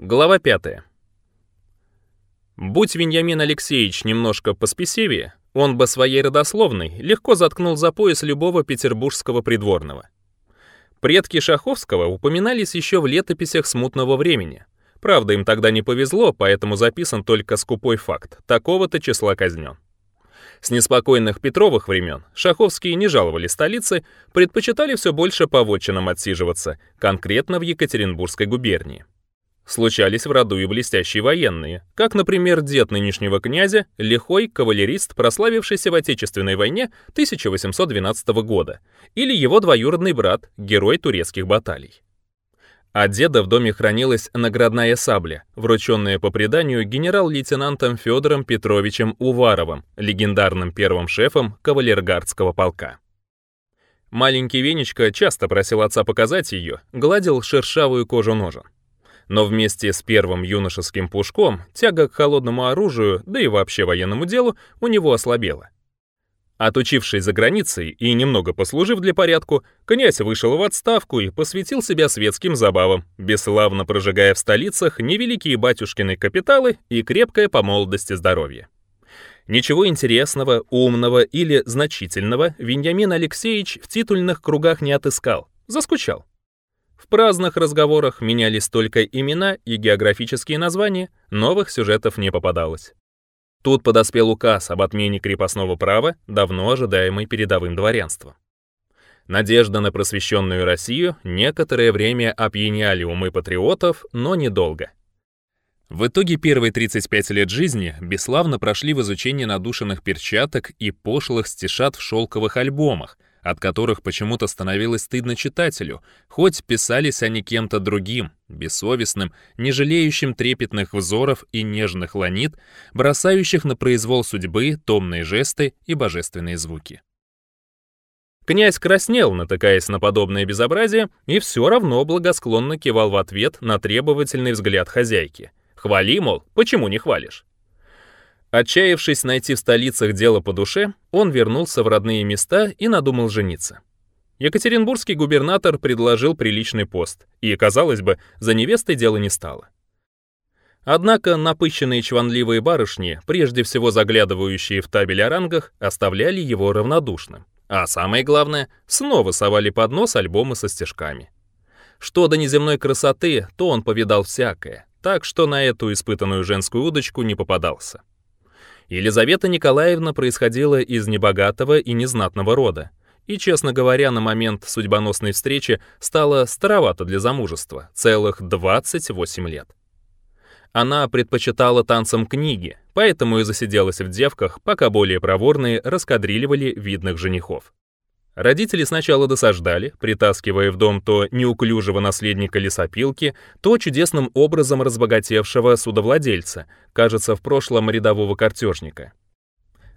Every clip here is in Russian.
Глава 5. Будь Веньямин Алексеевич немножко поспесивее, он бы своей родословной легко заткнул за пояс любого петербургского придворного. Предки Шаховского упоминались еще в летописях смутного времени. Правда, им тогда не повезло, поэтому записан только скупой факт. Такого-то числа казнен. С неспокойных Петровых времен Шаховские не жаловали столицы, предпочитали все больше по отсиживаться, конкретно в Екатеринбургской губернии. Случались в роду и блестящие военные, как, например, дед нынешнего князя, лихой кавалерист, прославившийся в Отечественной войне 1812 года, или его двоюродный брат, герой турецких баталий. А деда в доме хранилась наградная сабля, врученная по преданию генерал-лейтенантом Федором Петровичем Уваровым, легендарным первым шефом кавалергардского полка. Маленький Венечка часто просил отца показать ее, гладил шершавую кожу ножен. Но вместе с первым юношеским пушком тяга к холодному оружию, да и вообще военному делу, у него ослабела. Отучившись за границей и немного послужив для порядку, князь вышел в отставку и посвятил себя светским забавам, бесславно прожигая в столицах невеликие батюшкины капиталы и крепкое по молодости здоровье. Ничего интересного, умного или значительного Веньямин Алексеевич в титульных кругах не отыскал, заскучал. В праздных разговорах менялись только имена и географические названия, новых сюжетов не попадалось. Тут подоспел указ об отмене крепостного права, давно ожидаемый передовым дворянством. Надежда на просвещенную Россию некоторое время опьяняли умы патриотов, но недолго. В итоге первые 35 лет жизни бесславно прошли в изучении надушенных перчаток и пошлых стишат в шелковых альбомах, от которых почему-то становилось стыдно читателю, хоть писались они кем-то другим, бессовестным, не жалеющим трепетных взоров и нежных ланит, бросающих на произвол судьбы томные жесты и божественные звуки. Князь краснел, натыкаясь на подобное безобразие, и все равно благосклонно кивал в ответ на требовательный взгляд хозяйки. «Хвали, мол, почему не хвалишь?» Отчаявшись найти в столицах дело по душе, он вернулся в родные места и надумал жениться. Екатеринбургский губернатор предложил приличный пост, и, казалось бы, за невестой дело не стало. Однако напыщенные чванливые барышни, прежде всего заглядывающие в табель о рангах, оставляли его равнодушным. А самое главное, снова совали под нос альбомы со стежками. Что до неземной красоты, то он повидал всякое, так что на эту испытанную женскую удочку не попадался. Елизавета Николаевна происходила из небогатого и незнатного рода, и, честно говоря, на момент судьбоносной встречи стала старовато для замужества, целых 28 лет. Она предпочитала танцам книги, поэтому и засиделась в девках, пока более проворные раскадриливали видных женихов. Родители сначала досаждали, притаскивая в дом то неуклюжего наследника лесопилки, то чудесным образом разбогатевшего судовладельца, кажется, в прошлом рядового картежника.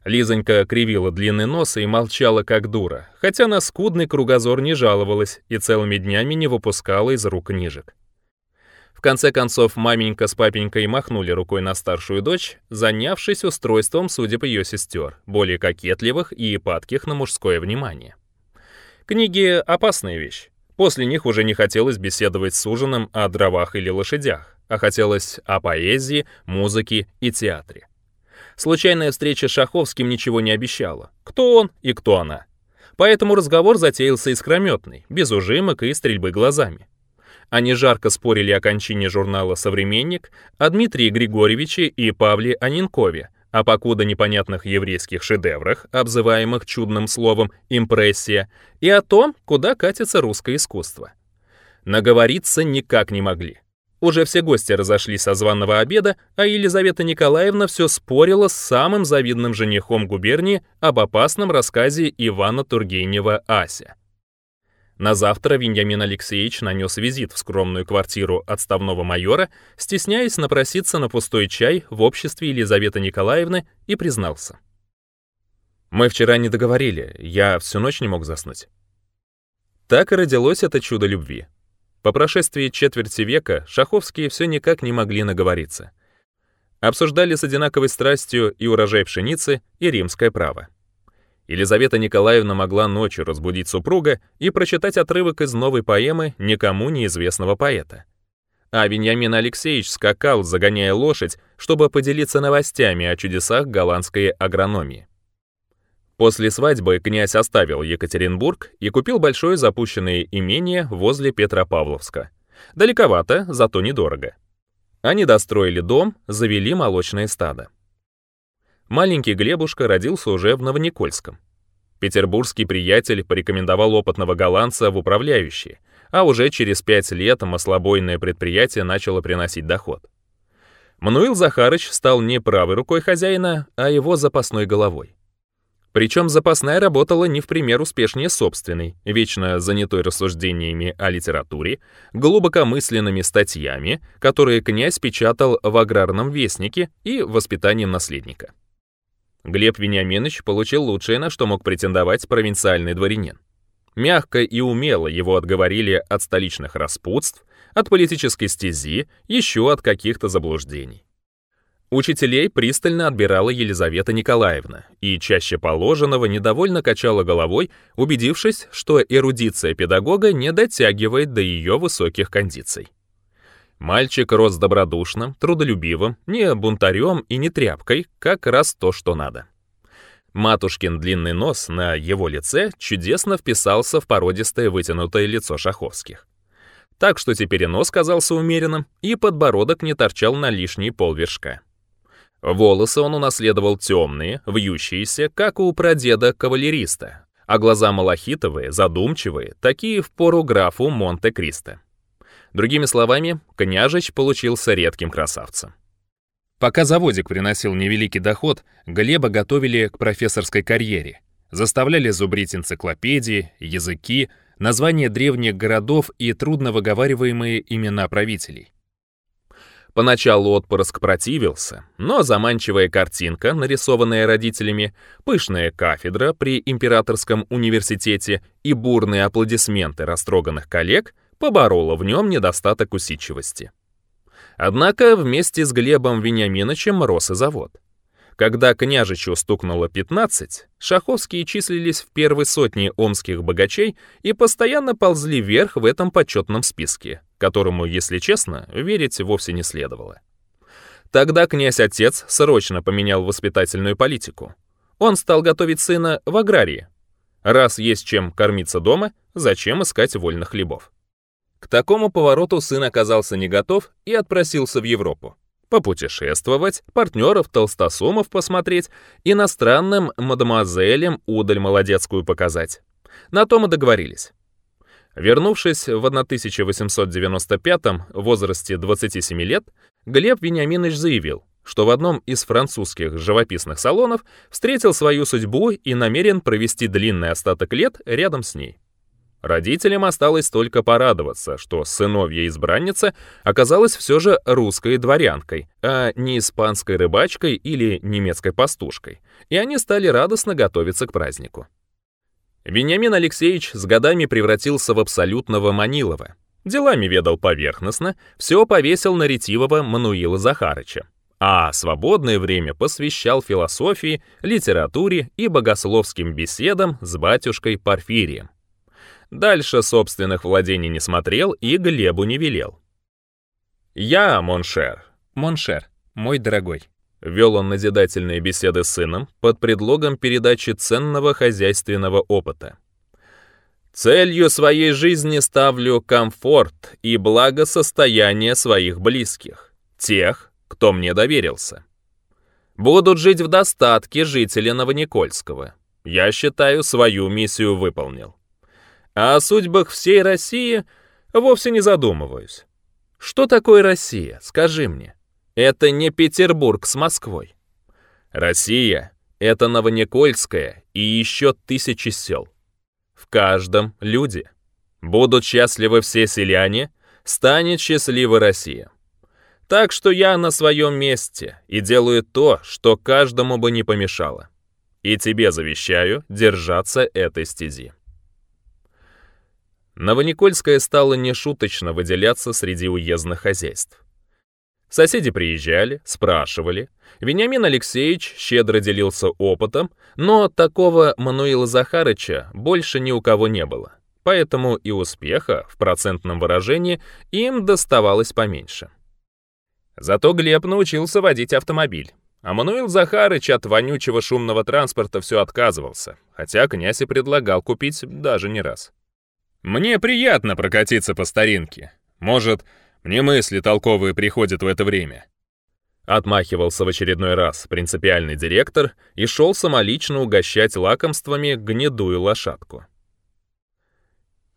Лизонька кривила длинный нос и молчала как дура, хотя на скудный кругозор не жаловалась и целыми днями не выпускала из рук книжек. В конце концов, маменька с папенькой махнули рукой на старшую дочь, занявшись устройством, судя по ее сестер, более кокетливых и падких на мужское внимание. Книги — опасная вещь. После них уже не хотелось беседовать с ужином о дровах или лошадях, а хотелось о поэзии, музыке и театре. Случайная встреча с Шаховским ничего не обещала. Кто он и кто она. Поэтому разговор затеялся искрометный, без ужимок и стрельбы глазами. Они жарко спорили о кончине журнала «Современник», о Дмитрии Григорьевиче и Павле Анинкове — а покуда непонятных еврейских шедеврах, обзываемых чудным словом «импрессия», и о том, куда катится русское искусство. Наговориться никак не могли. Уже все гости разошлись со званого обеда, а Елизавета Николаевна все спорила с самым завидным женихом губернии об опасном рассказе Ивана Тургенева «Ася». На завтра Виньямин Алексеевич нанес визит в скромную квартиру отставного майора, стесняясь напроситься на пустой чай в обществе Елизаветы Николаевны, и признался. «Мы вчера не договорили, я всю ночь не мог заснуть». Так и родилось это чудо любви. По прошествии четверти века Шаховские все никак не могли наговориться. Обсуждали с одинаковой страстью и урожай пшеницы, и римское право. Елизавета Николаевна могла ночью разбудить супруга и прочитать отрывок из новой поэмы никому неизвестного поэта. А Вениамин Алексеевич скакал, загоняя лошадь, чтобы поделиться новостями о чудесах голландской агрономии. После свадьбы князь оставил Екатеринбург и купил большое запущенное имение возле Петропавловска. Далековато, зато недорого. Они достроили дом, завели молочное стадо маленький Глебушка родился уже в Новоникольском. Петербургский приятель порекомендовал опытного голландца в управляющие, а уже через пять лет маслобойное предприятие начало приносить доход. Мануил Захарыч стал не правой рукой хозяина, а его запасной головой. Причем запасная работала не в пример успешнее собственной, вечно занятой рассуждениями о литературе, глубокомысленными статьями, которые князь печатал в аграрном вестнике и воспитанием наследника. Глеб Вениаминович получил лучшее, на что мог претендовать провинциальный дворянин. Мягко и умело его отговорили от столичных распутств, от политической стези, еще от каких-то заблуждений. Учителей пристально отбирала Елизавета Николаевна и чаще положенного недовольно качала головой, убедившись, что эрудиция педагога не дотягивает до ее высоких кондиций. Мальчик рос добродушным, трудолюбивым, не бунтарем и не тряпкой, как раз то, что надо. Матушкин длинный нос на его лице чудесно вписался в породистое вытянутое лицо Шаховских. Так что теперь и нос казался умеренным, и подбородок не торчал на лишние полвершка. Волосы он унаследовал темные, вьющиеся, как у прадеда-кавалериста, а глаза малахитовые, задумчивые, такие в пору графу Монте-Кристо. Другими словами, княжич получился редким красавцем. Пока заводик приносил невеликий доход, Глеба готовили к профессорской карьере. Заставляли зубрить энциклопедии, языки, названия древних городов и трудновыговариваемые имена правителей. Поначалу отпрыск противился, но заманчивая картинка, нарисованная родителями, пышная кафедра при Императорском университете и бурные аплодисменты растроганных коллег поборола в нем недостаток усидчивости. Однако вместе с Глебом Вениаминовичем рос и завод. Когда княжичу стукнуло 15, шаховские числились в первой сотне омских богачей и постоянно ползли вверх в этом почетном списке, которому, если честно, верить вовсе не следовало. Тогда князь-отец срочно поменял воспитательную политику. Он стал готовить сына в аграрии. Раз есть чем кормиться дома, зачем искать вольных хлебов? К такому повороту сын оказался не готов и отпросился в Европу. Попутешествовать, партнеров толстосумов посмотреть, иностранным мадемуазелям удаль молодецкую показать. На том и договорились. Вернувшись в 1895 в возрасте 27 лет, Глеб Вениаминович заявил, что в одном из французских живописных салонов встретил свою судьбу и намерен провести длинный остаток лет рядом с ней. Родителям осталось только порадоваться, что сыновья избранница оказалась все же русской дворянкой, а не испанской рыбачкой или немецкой пастушкой, и они стали радостно готовиться к празднику. Вениамин Алексеевич с годами превратился в абсолютного Манилова. Делами ведал поверхностно, все повесил на ретивого Мануила Захарыча. А свободное время посвящал философии, литературе и богословским беседам с батюшкой Порфирием дальше собственных владений не смотрел и Глебу не велел. «Я, mon cher». «Mon cher, мой дорогой». Вел он назидательные беседы с сыном под предлогом передачи ценного хозяйственного опыта. «Целью своей жизни ставлю комфорт и благосостояние своих близких, тех, кто мне доверился. Будут жить в достатке жители Новоникольского. Я считаю, свою миссию выполнил. А О судьбах всей России вовсе не задумываюсь. Что такое Россия, скажи мне? Это не Петербург с Москвой. Россия — это Новоникольская и еще тысячи сел. В каждом люди. Будут счастливы все селяне, станет счастлива Россия. Так что я на своем месте и делаю то, что каждому бы не помешало. И тебе завещаю держаться этой стези. Новоникольская стало нешуточно выделяться среди уездных хозяйств. Соседи приезжали, спрашивали. Вениамин Алексеевич щедро делился опытом, но такого Мануила Захарыча больше ни у кого не было. Поэтому и успеха в процентном выражении им доставалось поменьше. Зато Глеб научился водить автомобиль. А Мануил Захарыч от вонючего шумного транспорта все отказывался, хотя князь и предлагал купить даже не раз. Мне приятно прокатиться по старинке. Может, мне мысли толковые приходят в это время. Отмахивался в очередной раз принципиальный директор и шел самолично угощать лакомствами гнедую лошадку.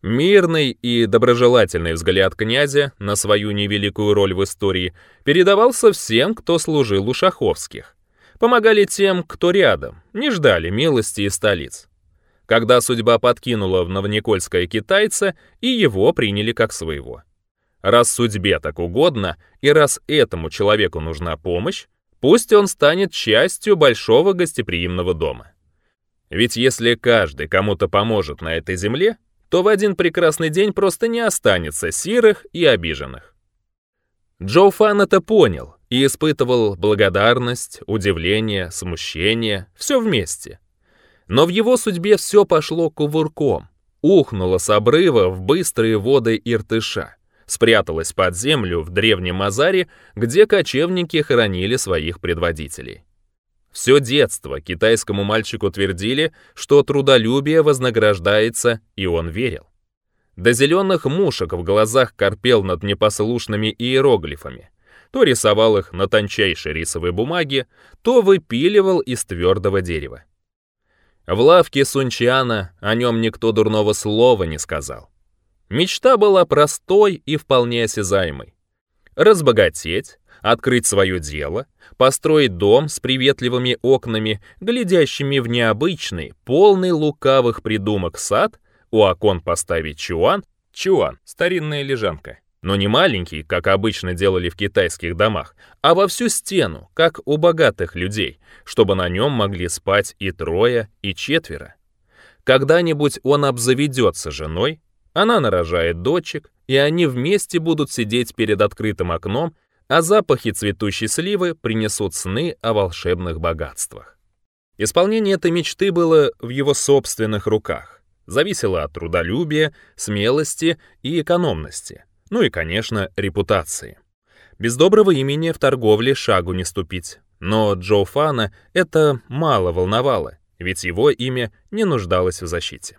Мирный и доброжелательный взгляд князя на свою невеликую роль в истории передавался всем, кто служил у Шаховских. Помогали тем, кто рядом, не ждали милости и столиц когда судьба подкинула в Новоникольское китайца, и его приняли как своего. Раз судьбе так угодно, и раз этому человеку нужна помощь, пусть он станет частью большого гостеприимного дома. Ведь если каждый кому-то поможет на этой земле, то в один прекрасный день просто не останется сирых и обиженных. Джо Фан это понял и испытывал благодарность, удивление, смущение, все вместе — но в его судьбе все пошло кувырком. Ухнуло с обрыва в быстрые воды Иртыша. Спряталось под землю в древнем Азаре, где кочевники хоронили своих предводителей. Все детство китайскому мальчику твердили, что трудолюбие вознаграждается, и он верил. До зеленых мушек в глазах корпел над непослушными иероглифами. То рисовал их на тончайшей рисовой бумаге, то выпиливал из твердого дерева. В лавке Сунчиана о нем никто дурного слова не сказал. Мечта была простой и вполне осязаемой. Разбогатеть, открыть свое дело, построить дом с приветливыми окнами, глядящими в необычный, полный лукавых придумок сад, у окон поставить чуан, чуан, старинная лежанка, но не маленький, как обычно делали в китайских домах, а во всю стену, как у богатых людей, чтобы на нем могли спать и трое, и четверо. Когда-нибудь он обзаведется женой, она нарожает дочек, и они вместе будут сидеть перед открытым окном, а запахи цветущей сливы принесут сны о волшебных богатствах. Исполнение этой мечты было в его собственных руках, зависело от трудолюбия, смелости и экономности ну и, конечно, репутации. Без доброго имени в торговле шагу не ступить. Но Джо Фана это мало волновало, ведь его имя не нуждалось в защите.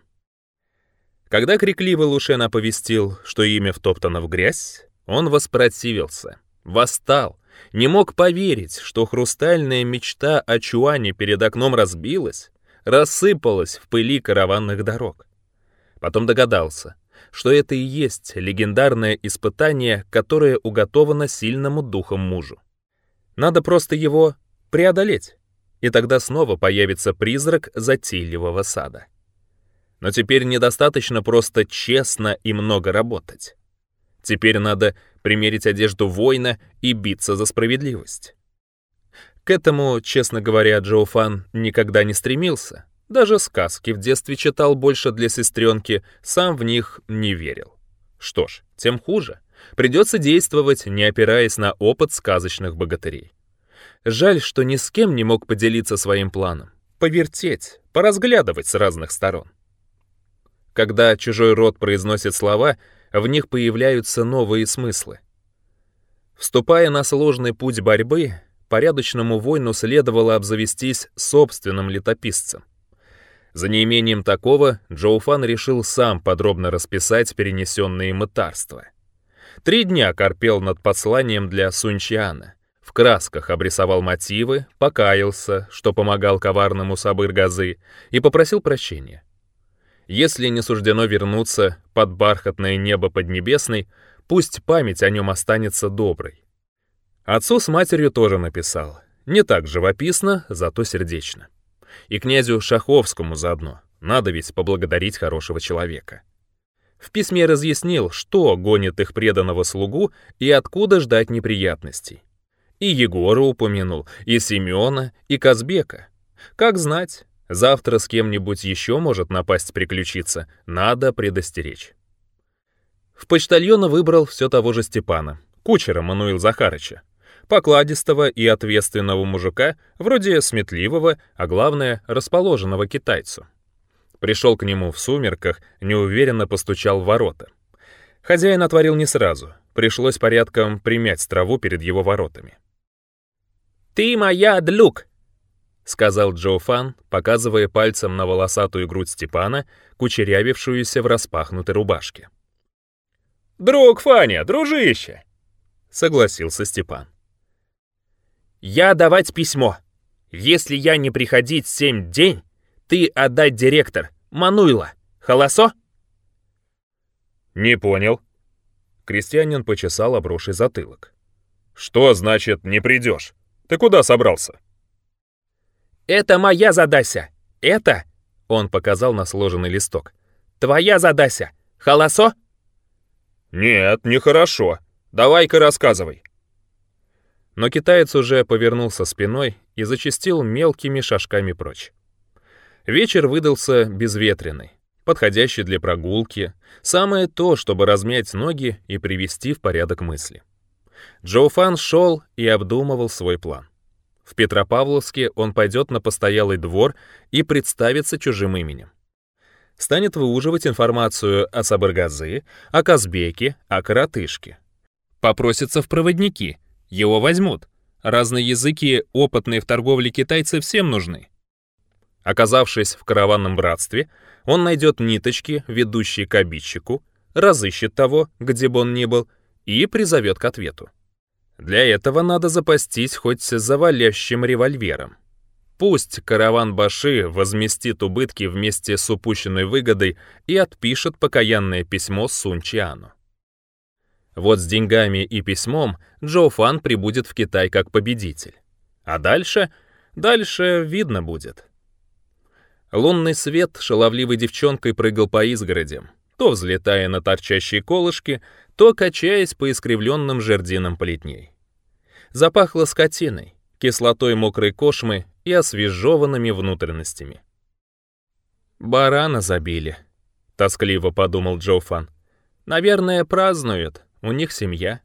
Когда крикливый Лушен оповестил, что имя втоптано в грязь, он воспротивился, восстал, не мог поверить, что хрустальная мечта о Чуане перед окном разбилась, рассыпалась в пыли караванных дорог. Потом догадался — что это и есть легендарное испытание, которое уготовано сильному духом мужу. Надо просто его преодолеть, и тогда снова появится призрак затейливого сада. Но теперь недостаточно просто честно и много работать. Теперь надо примерить одежду воина и биться за справедливость. К этому, честно говоря, Джоуфан никогда не стремился — даже сказки в детстве читал больше для сестренки, сам в них не верил. Что ж, тем хуже. Придется действовать, не опираясь на опыт сказочных богатырей. Жаль, что ни с кем не мог поделиться своим планом. Повертеть, поразглядывать с разных сторон. Когда чужой род произносит слова, в них появляются новые смыслы. Вступая на сложный путь борьбы, порядочному воину следовало обзавестись собственным летописцем. За неимением такого Джоуфан решил сам подробно расписать перенесенные мытарства. Три дня корпел над посланием для Сунчиана. В красках обрисовал мотивы, покаялся, что помогал коварному Сабыр-Газы, и попросил прощения. Если не суждено вернуться под бархатное небо Поднебесной, пусть память о нем останется доброй. Отцу с матерью тоже написал. Не так живописно, зато сердечно и князю Шаховскому заодно. Надо ведь поблагодарить хорошего человека. В письме разъяснил, что гонит их преданного слугу и откуда ждать неприятностей. И Егора упомянул, и Семена, и Казбека. Как знать, завтра с кем-нибудь еще может напасть приключиться, надо предостеречь. В почтальона выбрал все того же Степана, кучера Мануил Захарыча, покладистого и ответственного мужика, вроде сметливого, а главное, расположенного китайцу. Пришел к нему в сумерках, неуверенно постучал в ворота. Хозяин отворил не сразу, пришлось порядком примять траву перед его воротами. «Ты моя длюк!» — сказал Джо Фан, показывая пальцем на волосатую грудь Степана, кучерявившуюся в распахнутой рубашке. «Друг Фаня, дружище!» — согласился Степан. Я давать письмо. Если я не приходить семь день, ты отдать директор, Мануила. Холосо?» «Не понял». Крестьянин почесал обруший затылок. «Что значит «не придешь»? Ты куда собрался?» «Это моя задася. Это...» Он показал на сложенный листок. «Твоя задася. Холосо?» «Нет, нехорошо. Давай-ка рассказывай». Но китаец уже повернулся спиной и зачистил мелкими шажками прочь. Вечер выдался безветренный, подходящий для прогулки, самое то, чтобы размять ноги и привести в порядок мысли. Джоуфан шел и обдумывал свой план. В Петропавловске он пойдет на постоялый двор и представится чужим именем. Станет выуживать информацию о Сабыргазы, о Казбеке, о Каратышке. Попросится в проводники — его возьмут. Разные языки, опытные в торговле китайцы всем нужны. Оказавшись в караванном братстве, он найдет ниточки, ведущие к обидчику, разыщет того, где бы он ни был, и призовет к ответу. Для этого надо запастись хоть завалящим револьвером. Пусть караван Баши возместит убытки вместе с упущенной выгодой и отпишет покаянное письмо Сунчиану. Вот с деньгами и письмом Джо Фан прибудет в Китай как победитель. А дальше? Дальше видно будет. Лунный свет шаловливой девчонкой прыгал по изгородям, то взлетая на торчащие колышки, то качаясь по искривленным жердинам плетней. Запахло скотиной, кислотой мокрой кошмы и освежеванными внутренностями. «Барана забили», — тоскливо подумал Джофан. «Наверное, празднуют, у них семья.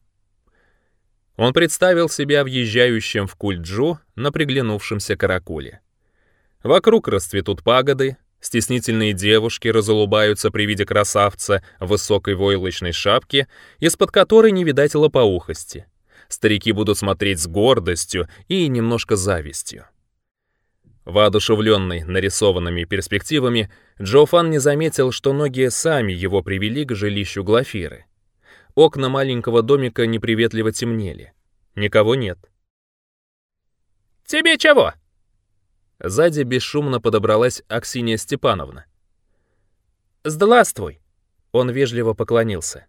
Он представил себя въезжающим в Кульджу на приглянувшемся каракуле. Вокруг расцветут пагоды, стеснительные девушки разулыбаются при виде красавца в высокой войлочной шапке, из-под которой не видать лопоухости. Старики будут смотреть с гордостью и немножко завистью. Воодушевленный нарисованными перспективами, Джофан не заметил, что ноги сами его привели к жилищу Глафиры. Окна маленького домика неприветливо темнели. Никого нет. «Тебе чего?» Сзади бесшумно подобралась Аксинья Степановна. «Здравствуй!» Он вежливо поклонился.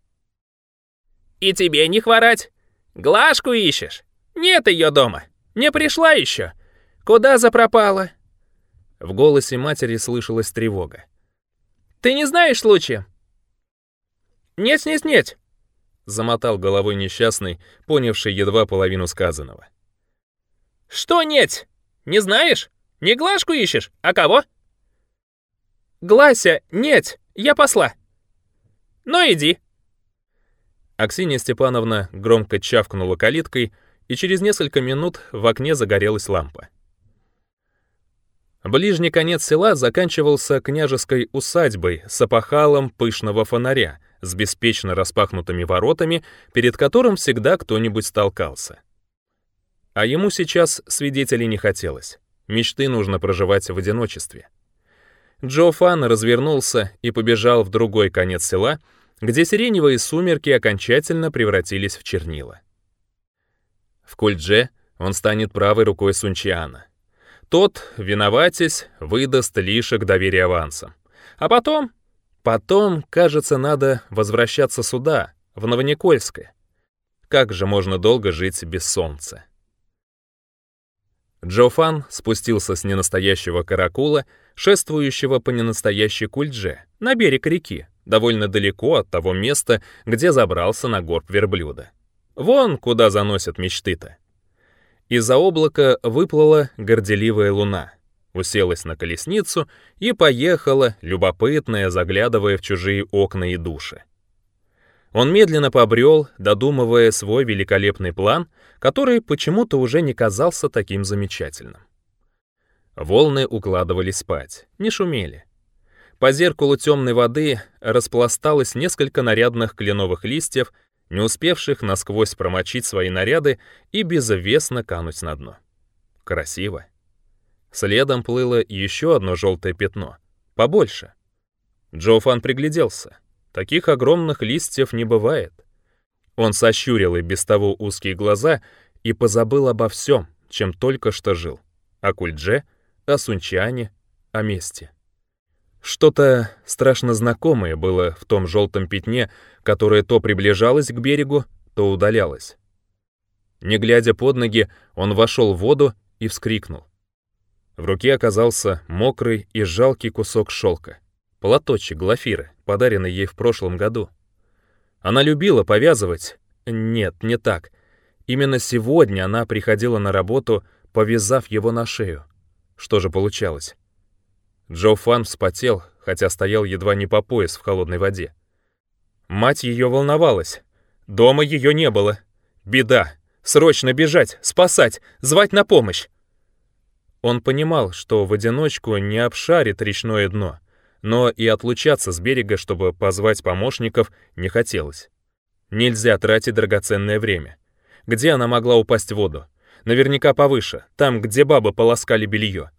«И тебе не хворать! Глашку ищешь! Нет ее дома! Не пришла еще! Куда запропала?» В голосе матери слышалась тревога. «Ты не знаешь случая?» «Нет-нет-нет!» Замотал головой несчастный, понявший едва половину сказанного. «Что нет? Не знаешь? Не Глашку ищешь, а кого?» «Глася, нет, я посла». «Ну иди». Аксинья Степановна громко чавкнула калиткой, и через несколько минут в окне загорелась лампа. Ближний конец села заканчивался княжеской усадьбой с опахалом пышного фонаря — с беспечно распахнутыми воротами, перед которым всегда кто-нибудь столкался. А ему сейчас свидетелей не хотелось. Мечты нужно проживать в одиночестве. Джо Фан развернулся и побежал в другой конец села, где сиреневые сумерки окончательно превратились в чернила. В Кульдже он станет правой рукой Сунчиана. Тот, виноватясь, выдаст лишек доверия авансом. А потом Потом, кажется, надо возвращаться сюда, в Новоникольское. Как же можно долго жить без солнца? Джофан спустился с ненастоящего каракула, шествующего по ненастоящей кульдже, на берег реки, довольно далеко от того места, где забрался на горб верблюда. Вон куда заносят мечты-то. Из-за облака выплыла горделивая луна — уселась на колесницу и поехала, любопытная, заглядывая в чужие окна и души. Он медленно побрел, додумывая свой великолепный план, который почему-то уже не казался таким замечательным. Волны укладывались спать, не шумели. По зеркалу темной воды распласталось несколько нарядных кленовых листьев, не успевших насквозь промочить свои наряды и безвестно кануть на дно. Красиво. Следом плыло еще одно желтое пятно, побольше. Джоуфан пригляделся. Таких огромных листьев не бывает. Он сощурил и без того узкие глаза и позабыл обо всем, чем только что жил. О Кульдже, о Сунчане, о месте. Что-то страшно знакомое было в том желтом пятне, которое то приближалось к берегу, то удалялось. Не глядя под ноги, он вошел в воду и вскрикнул. В руке оказался мокрый и жалкий кусок шелка. Платочек Глафиры, подаренный ей в прошлом году. Она любила повязывать. Нет, не так. Именно сегодня она приходила на работу, повязав его на шею. Что же получалось? Джо Фан вспотел, хотя стоял едва не по пояс в холодной воде. Мать ее волновалась. Дома ее не было. Беда. Срочно бежать, спасать, звать на помощь. Он понимал, что в одиночку не обшарит речное дно, но и отлучаться с берега, чтобы позвать помощников, не хотелось. Нельзя тратить драгоценное время. Где она могла упасть в воду? Наверняка повыше, там, где бабы полоскали белье.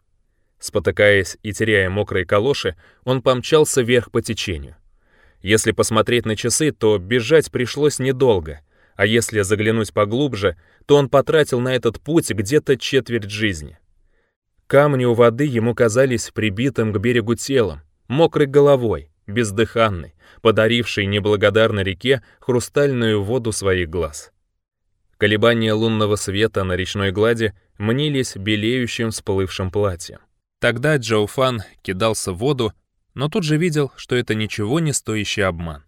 Спотыкаясь и теряя мокрые калоши, он помчался вверх по течению. Если посмотреть на часы, то бежать пришлось недолго, а если заглянуть поглубже, то он потратил на этот путь где-то четверть жизни. Камни у воды ему казались прибитым к берегу телом, мокрой головой, бездыханной, подарившей неблагодарной реке хрустальную воду своих глаз. Колебания лунного света на речной глади мнились белеющим всплывшим платьем. Тогда Джоуфан кидался в воду, но тут же видел, что это ничего не стоящий обман.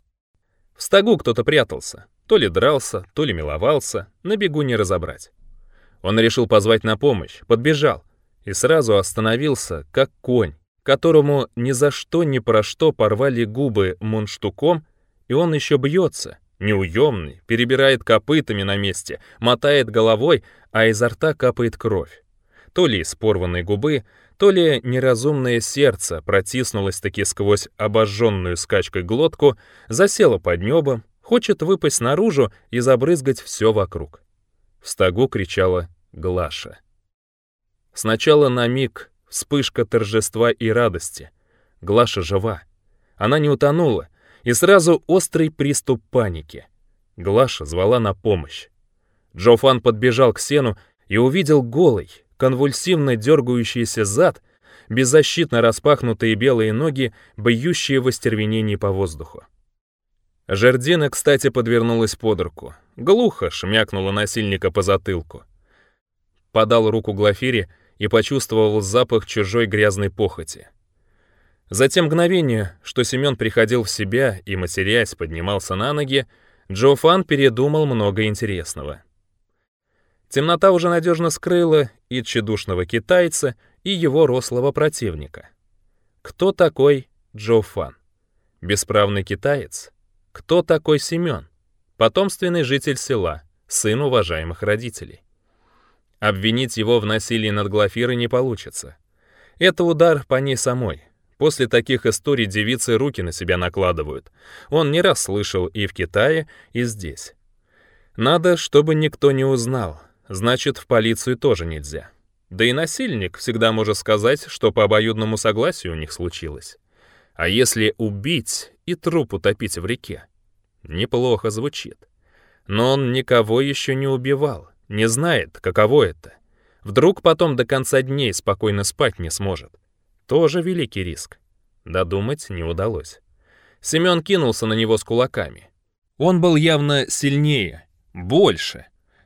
В стогу кто-то прятался, то ли дрался, то ли миловался, на бегу не разобрать. Он решил позвать на помощь, подбежал — и сразу остановился, как конь, которому ни за что ни про что порвали губы мунштуком, и он еще бьется, неуемный, перебирает копытами на месте, мотает головой, а изо рта капает кровь. То ли из порванной губы, то ли неразумное сердце протиснулось таки сквозь обожженную скачкой глотку, засело под небом, хочет выпасть наружу и забрызгать все вокруг. В стогу кричала Глаша. Сначала на миг вспышка торжества и радости. Глаша жива. Она не утонула, и сразу острый приступ паники. Глаша звала на помощь. Джофан подбежал к сену и увидел голый, конвульсивно дергающийся зад, беззащитно распахнутые белые ноги, бьющие в остервенении по воздуху. Жердина, кстати, подвернулась под руку. Глухо шмякнула насильника по затылку. Подал руку Глафире, и почувствовал запах чужой грязной похоти. За те мгновения, что Семен приходил в себя и, матерясь, поднимался на ноги, Джофан передумал много интересного. Темнота уже надежно скрыла и чедушного китайца, и его рослого противника. Кто такой Джофан? Бесправный китаец? Кто такой Семен? Потомственный житель села, сын уважаемых родителей. Обвинить его в насилии над Глафирой не получится. Это удар по ней самой. После таких историй девицы руки на себя накладывают. Он не раз слышал и в Китае, и здесь. Надо, чтобы никто не узнал. Значит, в полицию тоже нельзя. Да и насильник всегда может сказать, что по обоюдному согласию у них случилось. А если убить и труп утопить в реке? Неплохо звучит. Но он никого еще не убивал не знает, каково это. Вдруг потом до конца дней спокойно спать не сможет. Тоже великий риск. Додумать не удалось. Семён кинулся на него с кулаками. Он был явно сильнее, больше.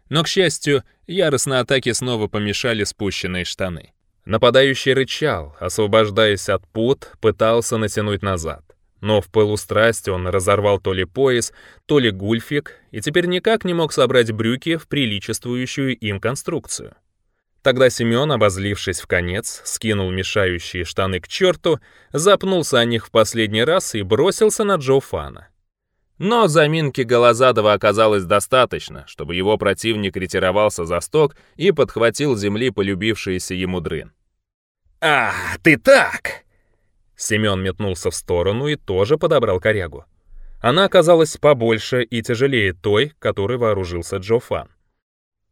Но, к счастью, яростные атаки снова помешали спущенные штаны. Нападающий рычал, освобождаясь от пут, пытался натянуть назад. Но в пылу страсти он разорвал то ли пояс, то ли гульфик, и теперь никак не мог собрать брюки в приличествующую им конструкцию. Тогда Семён, обозлившись в конец, скинул мешающие штаны к черту, запнулся о них в последний раз и бросился на Джо Фана. Но заминки Голозадова оказалось достаточно, чтобы его противник ретировался за сток и подхватил земли полюбившиеся ему дрын. «А, ты так!» Семен метнулся в сторону и тоже подобрал корягу. Она оказалась побольше и тяжелее той, которой вооружился Джо Фан.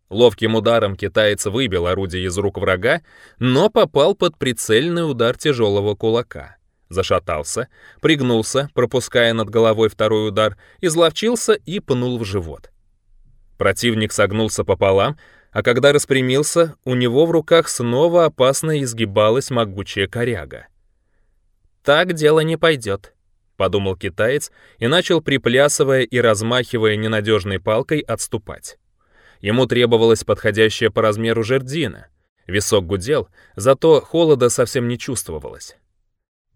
Ловким ударом китаец выбил орудие из рук врага, но попал под прицельный удар тяжелого кулака. Зашатался, пригнулся, пропуская над головой второй удар, изловчился и пнул в живот. Противник согнулся пополам, а когда распрямился, у него в руках снова опасно изгибалась могучая коряга. «Так дело не пойдет», — подумал китаец и начал, приплясывая и размахивая ненадежной палкой, отступать. Ему требовалось подходящее по размеру жердина. Висок гудел, зато холода совсем не чувствовалось.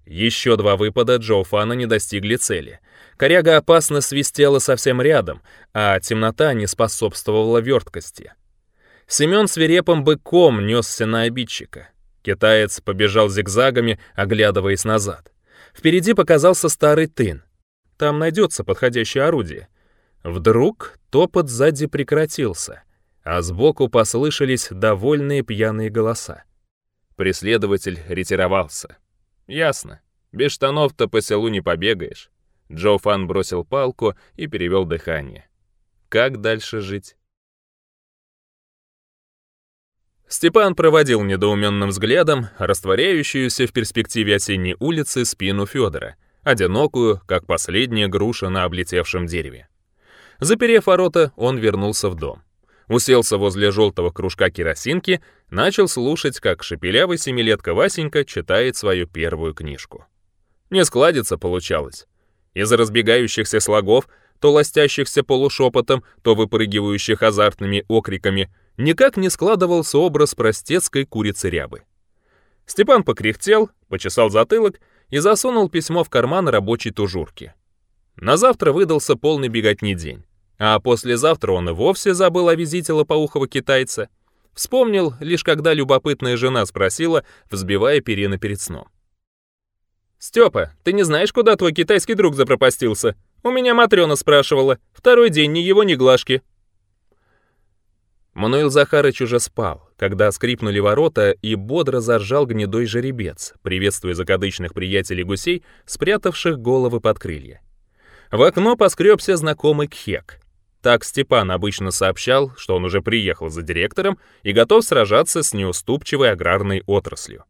Еще два выпада Джоуфана не достигли цели. Коряга опасно свистела совсем рядом, а темнота не способствовала верткости. Семен свирепым быком несся на обидчика. Китаец побежал зигзагами, а оглядываясь назад. Впереди показался старый тын. Там найдется подходящее орудие. Вдруг топот сзади прекратился, а сбоку послышались довольные пьяные голоса. Преследователь ретировался. «Ясно. Без штанов-то по селу не побегаешь». Джо Фан бросил палку и перевел дыхание. «Как дальше жить?» Степан проводил недоуменным взглядом растворяющуюся в перспективе осенней улицы спину Федора, одинокую, как последняя груша на облетевшем дереве. Заперев ворота, он вернулся в дом. Уселся возле желтого кружка керосинки, начал слушать, как шепелявый семилетка Васенька читает свою первую книжку. Не складится, получалось. из-за разбегающихся слогов, то ластящихся полушепотом, то выпрыгивающих азартными окриками — никак не складывался образ простецкой курицы-рябы. Степан покряхтел, почесал затылок и засунул письмо в карман рабочей тужурки. На завтра выдался полный беготни день, а послезавтра он и вовсе забыл о визите лопоухого китайца. Вспомнил, лишь когда любопытная жена спросила, взбивая перина перед сном. «Стёпа, ты не знаешь, куда твой китайский друг запропастился? У меня Матрёна спрашивала. Второй день ни его, ни глажки. Мануил Захарыч уже спал, когда скрипнули ворота и бодро заржал гнедой жеребец, приветствуя закадычных приятелей гусей, спрятавших головы под крылья. В окно поскребся знакомый кхек. Так Степан обычно сообщал, что он уже приехал за директором и готов сражаться с неуступчивой аграрной отраслью.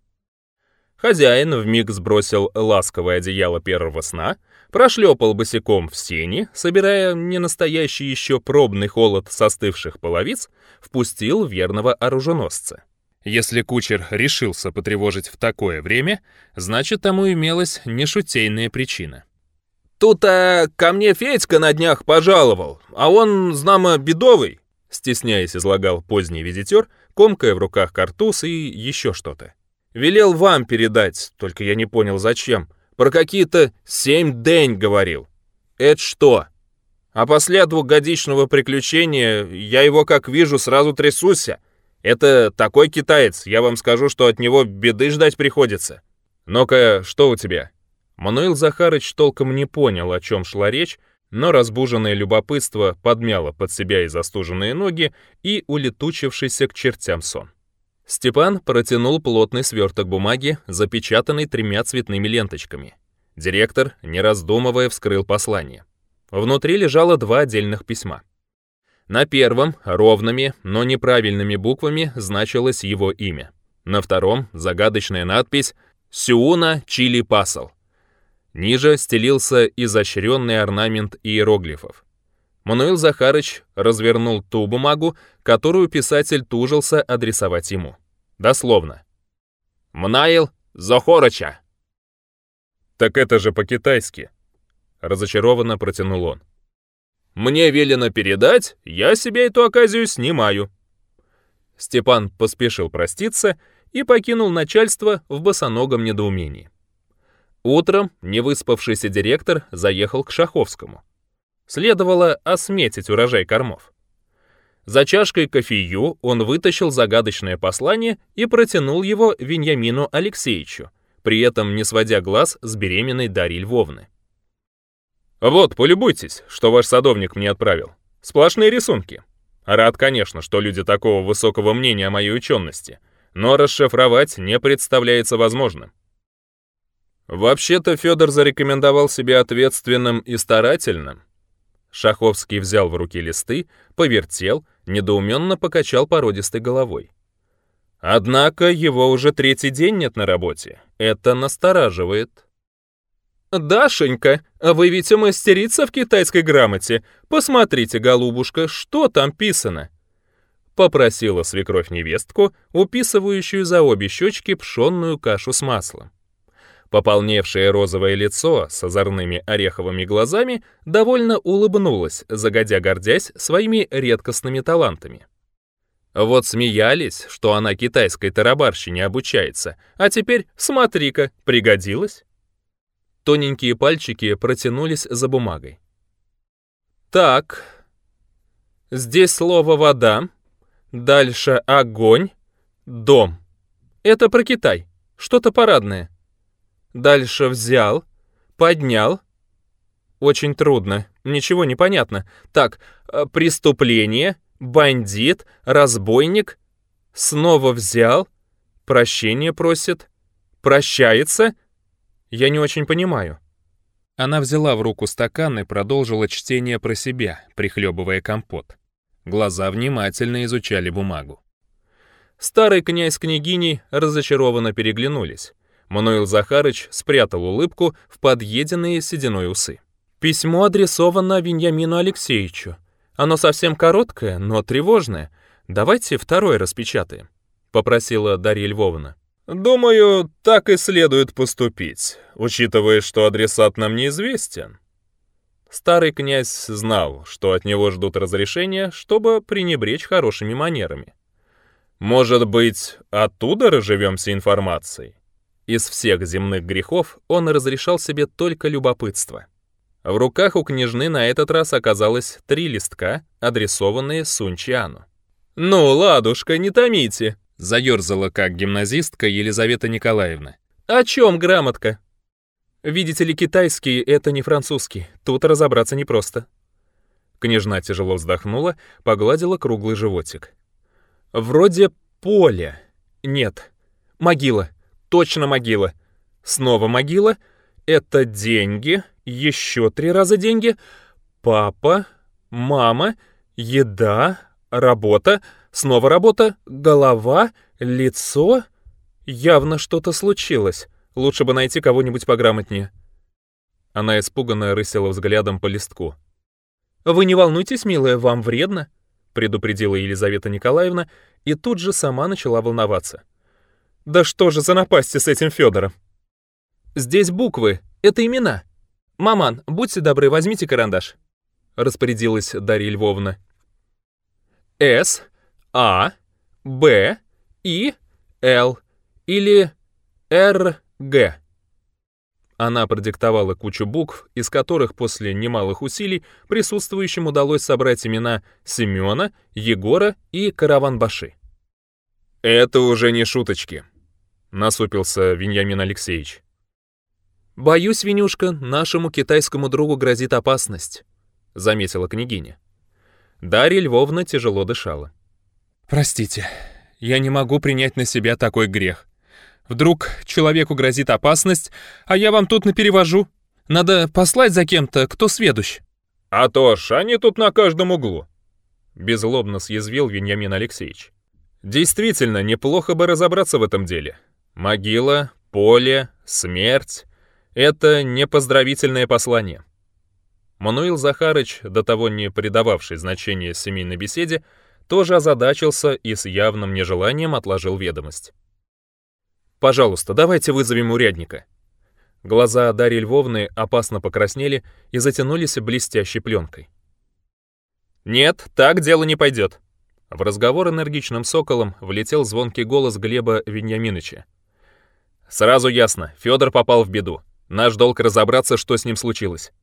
Хозяин вмиг сбросил ласковое одеяло первого сна, прошлепал босиком в сени, собирая ненастоящий еще пробный холод состывших половиц, впустил верного оруженосца. Если кучер решился потревожить в такое время, значит, тому имелась нешутейная причина. «Тут а, ко мне Федька на днях пожаловал, а он, знамо, бедовый», стесняясь, излагал поздний визитер, комкая в руках картуз и еще что-то. Велел вам передать, только я не понял зачем. Про какие-то семь день говорил. Это что? А после двухгодичного приключения я его, как вижу, сразу трясуся. Это такой китаец, я вам скажу, что от него беды ждать приходится. Ну-ка, что у тебя? Мануил Захарыч толком не понял, о чем шла речь, но разбуженное любопытство подмяло под себя и застуженные ноги и улетучившийся к чертям сон. Степан протянул плотный сверток бумаги, запечатанный тремя цветными ленточками. Директор, не раздумывая, вскрыл послание. Внутри лежало два отдельных письма. На первом, ровными, но неправильными буквами, значилось его имя. На втором — загадочная надпись «Сиуна Чили Пасал». Ниже стелился изощренный орнамент иероглифов. Мануил Захарыч развернул ту бумагу, которую писатель тужился адресовать ему дословно. «Мнаил Захороча!» «Так это же по-китайски!» — разочарованно протянул он. «Мне велено передать, я себе эту оказию снимаю». Степан поспешил проститься и покинул начальство в босоногом недоумении. Утром невыспавшийся директор заехал к Шаховскому. Следовало осметить урожай кормов. За чашкой кофею он вытащил загадочное послание и протянул его Веньямину Алексеевичу, при этом не сводя глаз с беременной Дарьи Львовны. «Вот, полюбуйтесь, что ваш садовник мне отправил. Сплошные рисунки. Рад, конечно, что люди такого высокого мнения о моей учености, но расшифровать не представляется возможным». Вообще-то Федор зарекомендовал себя ответственным и старательным. Шаховский взял в руки листы, повертел, недоуменно покачал породистой головой. Однако его уже третий день нет на работе. Это настораживает. «Дашенька, а вы ведь мастерица в китайской грамоте. Посмотрите, голубушка, что там писано?» Попросила свекровь невестку, уписывающую за обе щечки пшенную кашу с маслом. Пополневшее розовое лицо с озорными ореховыми глазами довольно улыбнулось, загодя гордясь своими редкостными талантами. Вот смеялись, что она китайской тарабарщине обучается, а теперь, смотри-ка, пригодилась. Тоненькие пальчики протянулись за бумагой. Так, здесь слово «вода», дальше «огонь», «дом». Это про Китай, что-то парадное. Дальше взял, поднял. Очень трудно. Ничего не понятно. Так, э, преступление, бандит, разбойник. Снова взял. Прощение просит. Прощается. Я не очень понимаю. Она взяла в руку стакан и продолжила чтение про себя, прихлебывая компот. Глаза внимательно изучали бумагу. Старый князь с княгиней разочарованно переглянулись. Мануил Захарыч спрятал улыбку в подъеденные сединой усы. Письмо адресовано Виньямину Алексеевичу. Оно совсем короткое, но тревожное. Давайте второе распечатаем», — попросила Дарья Львовна. «Думаю, так и следует поступить, учитывая, что адресат нам неизвестен». Старый князь знал, что от него ждут разрешения, чтобы пренебречь хорошими манерами. «Может быть, оттуда разживемся информацией?» Из всех земных грехов он разрешал себе только любопытство. В руках у княжны на этот раз оказалось три листка, адресованные Сунчиану. «Ну, ладушка, не томите!» — заерзала как гимназистка Елизавета Николаевна. «О чем грамотка?» «Видите ли, китайский — это не французский, тут разобраться непросто». Княжна тяжело вздохнула, погладила круглый животик. «Вроде поле. Нет, могила точно могила. Снова могила. Это деньги. Еще три раза деньги. Папа, мама, еда, работа, снова работа, голова, лицо. Явно что-то случилось. Лучше бы найти кого-нибудь пограмотнее. Она испуганно рысила взглядом по листку. «Вы не волнуйтесь, милая, вам вредно», — предупредила Елизавета Николаевна и тут же сама начала волноваться. Да что же за напасти с этим Федором? Здесь буквы, это имена. Маман, будьте добры, возьмите карандаш. Распорядилась Дарья Львовна. С, А, Б, И, Л или Р, Г. Она продиктовала кучу букв, из которых после немалых усилий присутствующим удалось собрать имена Семена, Егора и Караванбаши. «Это уже не шуточки», — насупился Виньямин Алексеевич. «Боюсь, Винюшка, нашему китайскому другу грозит опасность», — заметила княгиня. Дарья Львовна тяжело дышала. «Простите, я не могу принять на себя такой грех. Вдруг человеку грозит опасность, а я вам тут наперевожу. Надо послать за кем-то, кто сведущ». «А то ж, они тут на каждом углу», — Безлобно съязвил Виньямин Алексеевич. «Действительно, неплохо бы разобраться в этом деле». Могила, поле, смерть — это не поздравительное послание. Мануил Захарыч, до того не придававший значения семейной беседе, тоже озадачился и с явным нежеланием отложил ведомость. «Пожалуйста, давайте вызовем урядника». Глаза Дарьи Львовны опасно покраснели и затянулись блестящей пленкой. «Нет, так дело не пойдет». В разговор энергичным соколом влетел звонкий голос Глеба Веньяминовича. Сразу ясно, Федор попал в беду. Наш долг разобраться, что с ним случилось.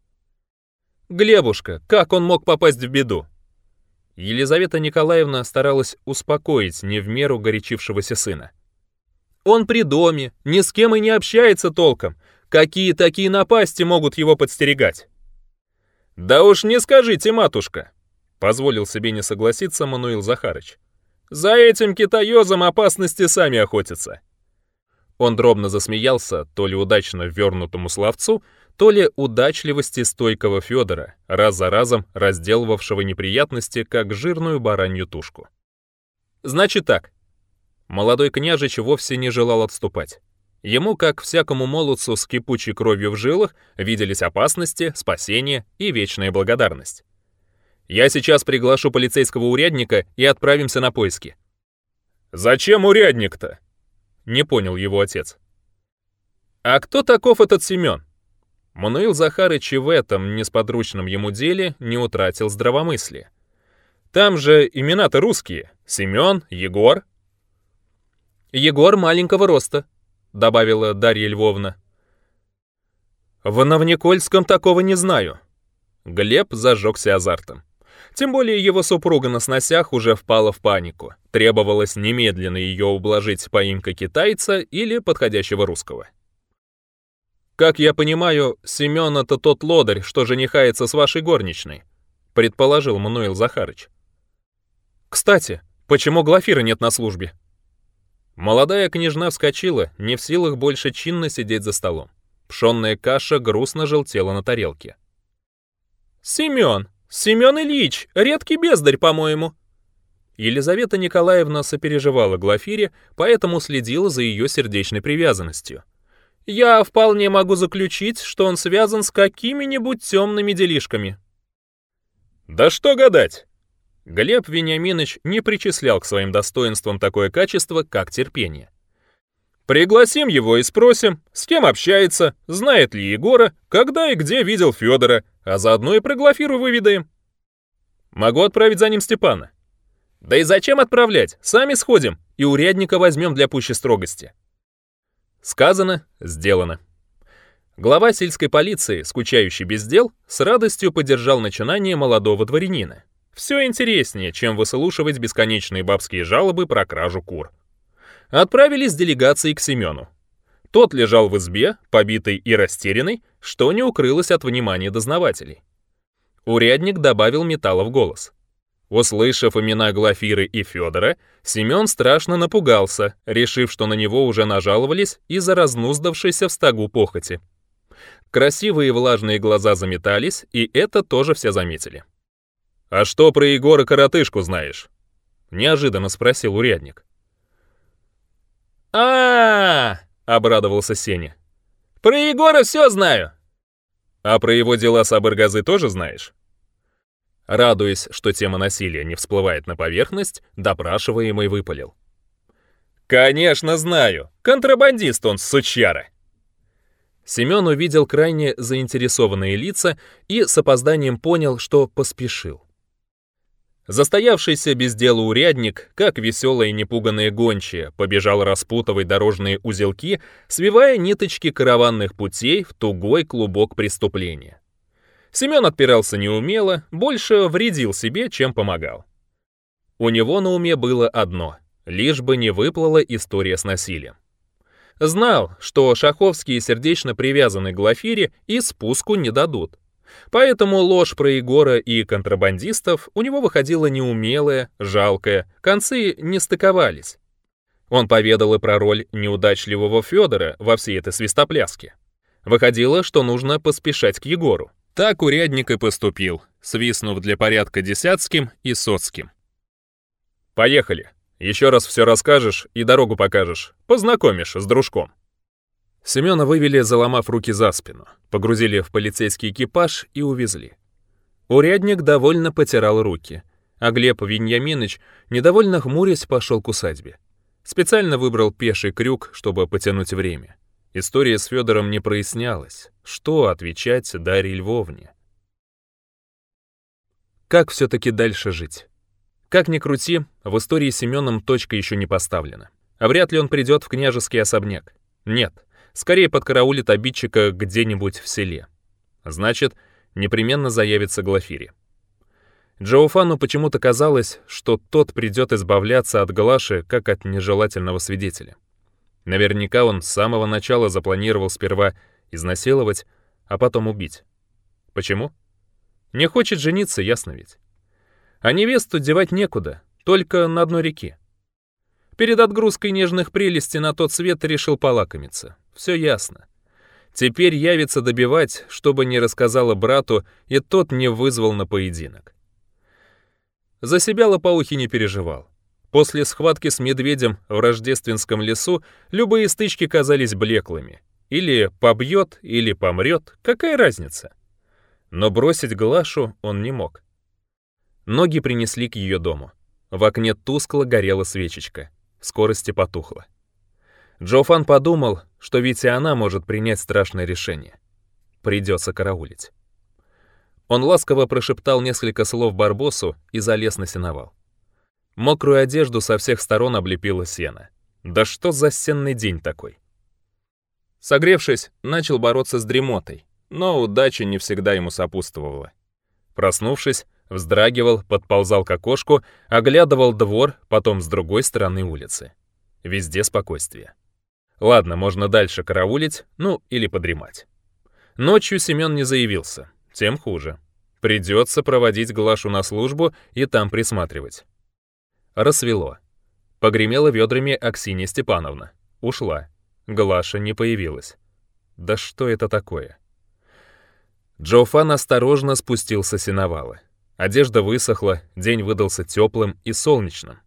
«Глебушка, как он мог попасть в беду?» Елизавета Николаевна старалась успокоить не в меру горячившегося сына. «Он при доме, ни с кем и не общается толком. Какие такие напасти могут его подстерегать?» «Да уж не скажите, матушка!» — позволил себе не согласиться Мануил Захарыч. «За этим китаёзом опасности сами охотятся. Он дробно засмеялся, то ли удачно вернутому славцу, то ли удачливости стойкого Федора, раз за разом разделывавшего неприятности, как жирную баранью тушку. «Значит так». Молодой княжич вовсе не желал отступать. Ему, как всякому молодцу с кипучей кровью в жилах, виделись опасности, спасение и вечная благодарность. «Я сейчас приглашу полицейского урядника и отправимся на поиски». «Зачем урядник-то?» не понял его отец. «А кто таков этот Семен?» Мануил Захарыч и в этом несподручном ему деле не утратил здравомыслия. «Там же имена-то русские. Семен, Егор». «Егор маленького роста», — добавила Дарья Львовна. «В Новникольском такого не знаю». Глеб зажегся азартом. Тем более его супруга на сносях уже впала в панику. Требовалось немедленно ее ублажить поимка китайца или подходящего русского. «Как я понимаю, Семен — это тот лодырь, что женихается с вашей горничной», — предположил Мануил Захарыч. «Кстати, почему Глафира нет на службе?» Молодая княжна вскочила, не в силах больше чинно сидеть за столом. Пшенная каша грустно желтела на тарелке. «Семен!» Семён Ильич, редкий бездарь, по-моему». Елизавета Николаевна сопереживала Глафире, поэтому следила за ее сердечной привязанностью. «Я вполне могу заключить, что он связан с какими-нибудь темными делишками». «Да что гадать!» Глеб Вениаминович не причислял к своим достоинствам такое качество, как терпение. «Пригласим его и спросим, с кем общается, знает ли Егора, когда и где видел Федора, а заодно и проглафиру выведаем. Могу отправить за ним Степана. Да и зачем отправлять? Сами сходим и урядника возьмем для пущей строгости. Сказано, сделано. Глава сельской полиции, скучающий без дел, с радостью поддержал начинание молодого дворянина. Все интереснее, чем выслушивать бесконечные бабские жалобы про кражу кур. Отправились с делегацией к Семену. Тот лежал в избе, побитый и растерянный, что не укрылось от внимания дознавателей. Урядник добавил металла в голос. Услышав имена Глафиры и Федора, Семен страшно напугался, решив, что на него уже нажаловались из-за разнуздавшейся в стогу похоти. Красивые влажные глаза заметались, и это тоже все заметили. «А что про Егора Коротышку знаешь?» — неожиданно спросил урядник. а, -а, -а — обрадовался Сеня. «Про Егора все знаю!» «А про его дела с Абыргазы тоже знаешь?» Радуясь, что тема насилия не всплывает на поверхность, допрашиваемый выпалил. «Конечно знаю! Контрабандист он, сучара!» Семен увидел крайне заинтересованные лица и с опозданием понял, что поспешил. Застоявшийся без дела урядник, как веселые непуганные гончие, побежал распутывать дорожные узелки, свивая ниточки караванных путей в тугой клубок преступления. Семён отпирался неумело, больше вредил себе, чем помогал. У него на уме было одно — лишь бы не выплыла история с насилием. Знал, что шаховские сердечно привязаны к Глафире и спуску не дадут. Поэтому ложь про Егора и контрабандистов у него выходила неумелая, жалкая, концы не стыковались. Он поведал и про роль неудачливого Федора во всей этой свистопляске. Выходило, что нужно поспешать к Егору. Так урядник и поступил, свистнув для порядка Десятским и Соцким. «Поехали. Еще раз все расскажешь и дорогу покажешь. Познакомишь с дружком». Семёна вывели, заломав руки за спину, погрузили в полицейский экипаж и увезли. Урядник довольно потирал руки, а Глеб Виньяминыч, недовольно хмурясь, пошел к усадьбе. Специально выбрал пеший крюк, чтобы потянуть время. История с Федором не прояснялась. Что отвечать Дарье Львовне? Как все-таки дальше жить? Как ни крути, в истории с Семеном точка еще не поставлена. А вряд ли он придет в княжеский особняк. Нет, скорее подкараулит обидчика где-нибудь в селе. Значит, непременно заявится Глафири. Джоуфану почему-то казалось, что тот придет избавляться от Глаши, как от нежелательного свидетеля. Наверняка он с самого начала запланировал сперва изнасиловать, а потом убить. Почему? Не хочет жениться, ясно ведь. А невесту девать некуда, только на одной реке. Перед отгрузкой нежных прелестей на тот свет решил полакомиться. Все ясно. Теперь явится добивать, чтобы не рассказала брату, и тот не вызвал на поединок. За себя Лопоухи не переживал. После схватки с медведем в рождественском лесу любые стычки казались блеклыми. Или побьет, или помрет, какая разница? Но бросить Глашу он не мог. Ноги принесли к ее дому. В окне тускло горела свечечка. Скорости потухло. Джофан подумал, что ведь и она может принять страшное решение. Придется караулить. Он ласково прошептал несколько слов Барбосу и залез на сеновал. Мокрую одежду со всех сторон облепила сено. Да что за сенный день такой? Согревшись, начал бороться с дремотой, но удача не всегда ему сопутствовала. Проснувшись, вздрагивал, подползал к окошку, оглядывал двор, потом с другой стороны улицы. Везде спокойствие. Ладно, можно дальше караулить, ну или подремать. Ночью Семен не заявился, тем хуже. Придется проводить Глашу на службу и там присматривать. Рассвело. Погремела ведрами Аксинья Степановна. Ушла. Глаша не появилась. Да что это такое? Джоуфан осторожно спустился сеновалы. Одежда высохла, день выдался теплым и солнечным.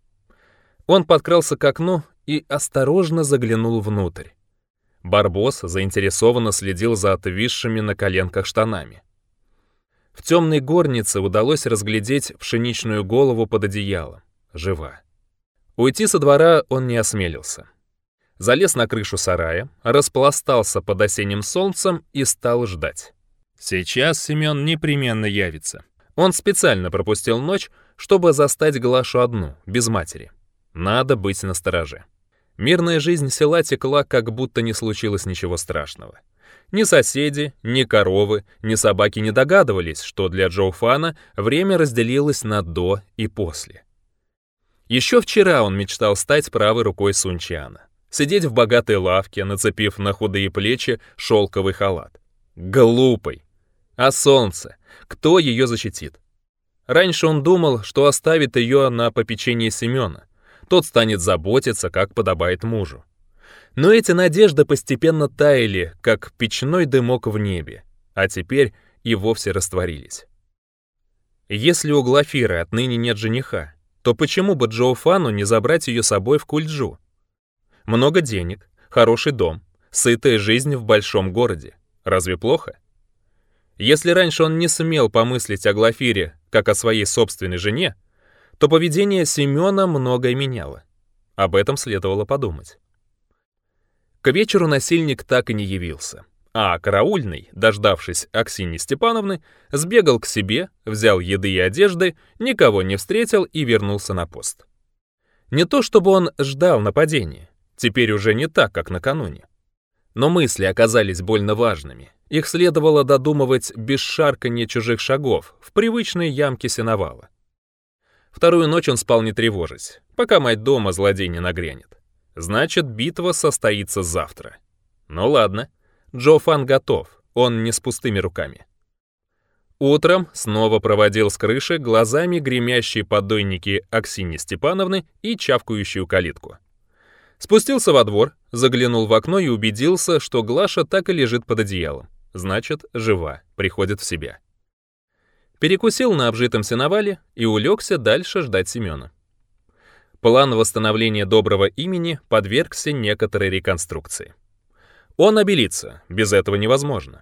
Он подкрался к окну и осторожно заглянул внутрь. Барбос заинтересованно следил за отвисшими на коленках штанами. В темной горнице удалось разглядеть пшеничную голову под одеялом. Жива. Уйти со двора он не осмелился. Залез на крышу сарая, распластался под осенним солнцем и стал ждать. Сейчас Семен непременно явится. Он специально пропустил ночь, чтобы застать Глашу одну, без матери. Надо быть настороже. Мирная жизнь села текла, как будто не случилось ничего страшного. Ни соседи, ни коровы, ни собаки не догадывались, что для Джоуфана время разделилось на «до» и «после». Еще вчера он мечтал стать правой рукой Сунчиана, сидеть в богатой лавке, нацепив на худые плечи шелковый халат. Глупый! А солнце? Кто ее защитит? Раньше он думал, что оставит ее на попечении Семена, тот станет заботиться, как подобает мужу. Но эти надежды постепенно таяли, как печной дымок в небе, а теперь и вовсе растворились. Если у Глафиры отныне нет жениха, то почему бы Джоуфану не забрать ее с собой в Кульджу? Много денег, хороший дом, сытая жизнь в большом городе. Разве плохо? Если раньше он не смел помыслить о Глафире как о своей собственной жене, то поведение Семена многое меняло. Об этом следовало подумать. К вечеру насильник так и не явился. А караульный, дождавшись Аксиньи Степановны, сбегал к себе, взял еды и одежды, никого не встретил и вернулся на пост. Не то чтобы он ждал нападения, теперь уже не так, как накануне. Но мысли оказались больно важными. Их следовало додумывать без шарканья чужих шагов в привычной ямке сеновала. Вторую ночь он спал не тревожись, пока мать дома злодей не нагрянет. Значит, битва состоится завтра. Ну ладно, Джо Фан готов, он не с пустыми руками. Утром снова проводил с крыши глазами гремящие поддойники Аксиньи Степановны и чавкающую калитку. Спустился во двор, заглянул в окно и убедился, что Глаша так и лежит под одеялом. Значит, жива, приходит в себя перекусил на обжитом сеновале и улегся дальше ждать Семена. План восстановления доброго имени подвергся некоторой реконструкции. Он обелится, без этого невозможно.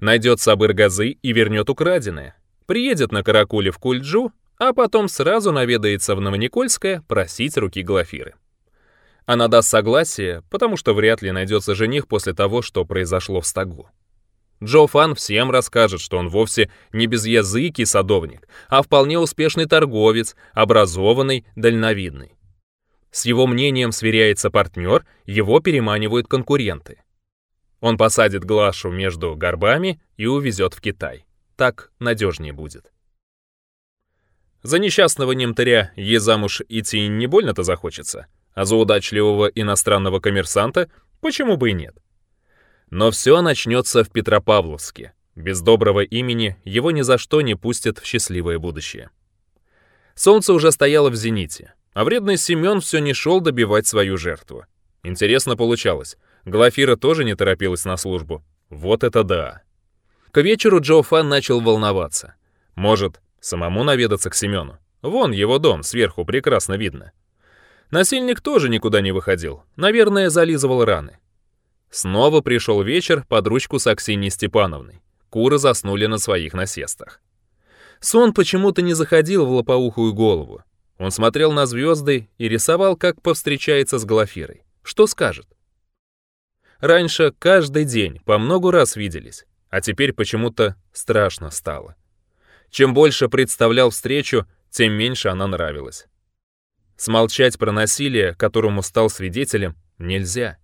Найдет Сабыр Газы и вернет украденное. Приедет на каракуле в Кульджу, а потом сразу наведается в Новоникольское просить руки Глафиры. Она даст согласие, потому что вряд ли найдется жених после того, что произошло в Стагу. Джофан всем расскажет, что он вовсе не безязыкий садовник, а вполне успешный торговец, образованный, дальновидный. С его мнением сверяется партнер, его переманивают конкуренты. Он посадит Глашу между горбами и увезет в Китай. Так надежнее будет. За несчастного немтаря ей замуж идти не больно-то захочется, а за удачливого иностранного коммерсанта почему бы и нет? Но все начнется в Петропавловске. Без доброго имени его ни за что не пустят в счастливое будущее. Солнце уже стояло в зените, а вредный Семен все не шел добивать свою жертву. Интересно получалось. Глафира тоже не торопилась на службу. Вот это да. К вечеру Джо Фан начал волноваться. Может, самому наведаться к Семену? Вон его дом, сверху прекрасно видно. Насильник тоже никуда не выходил. Наверное, зализывал раны. Снова пришел вечер под ручку с Аксиньей Степановной. Куры заснули на своих насестах. Сон почему-то не заходил в лопоухую голову. Он смотрел на звезды и рисовал, как повстречается с Глафирой. Что скажет? Раньше каждый день по многу раз виделись, а теперь почему-то страшно стало. Чем больше представлял встречу, тем меньше она нравилась. Смолчать про насилие, которому стал свидетелем, нельзя.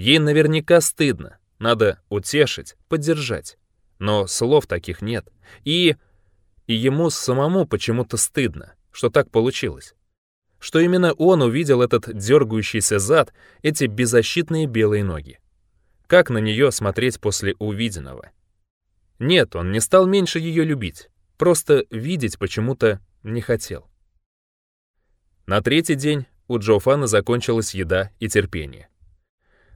Ей наверняка стыдно. Надо утешить, поддержать. Но слов таких нет. И... И ему самому почему-то стыдно, что так получилось. Что именно он увидел этот дергающийся зад, эти беззащитные белые ноги. Как на нее смотреть после увиденного? Нет, он не стал меньше ее любить. Просто видеть почему-то не хотел. На третий день у Джофана закончилась еда и терпение.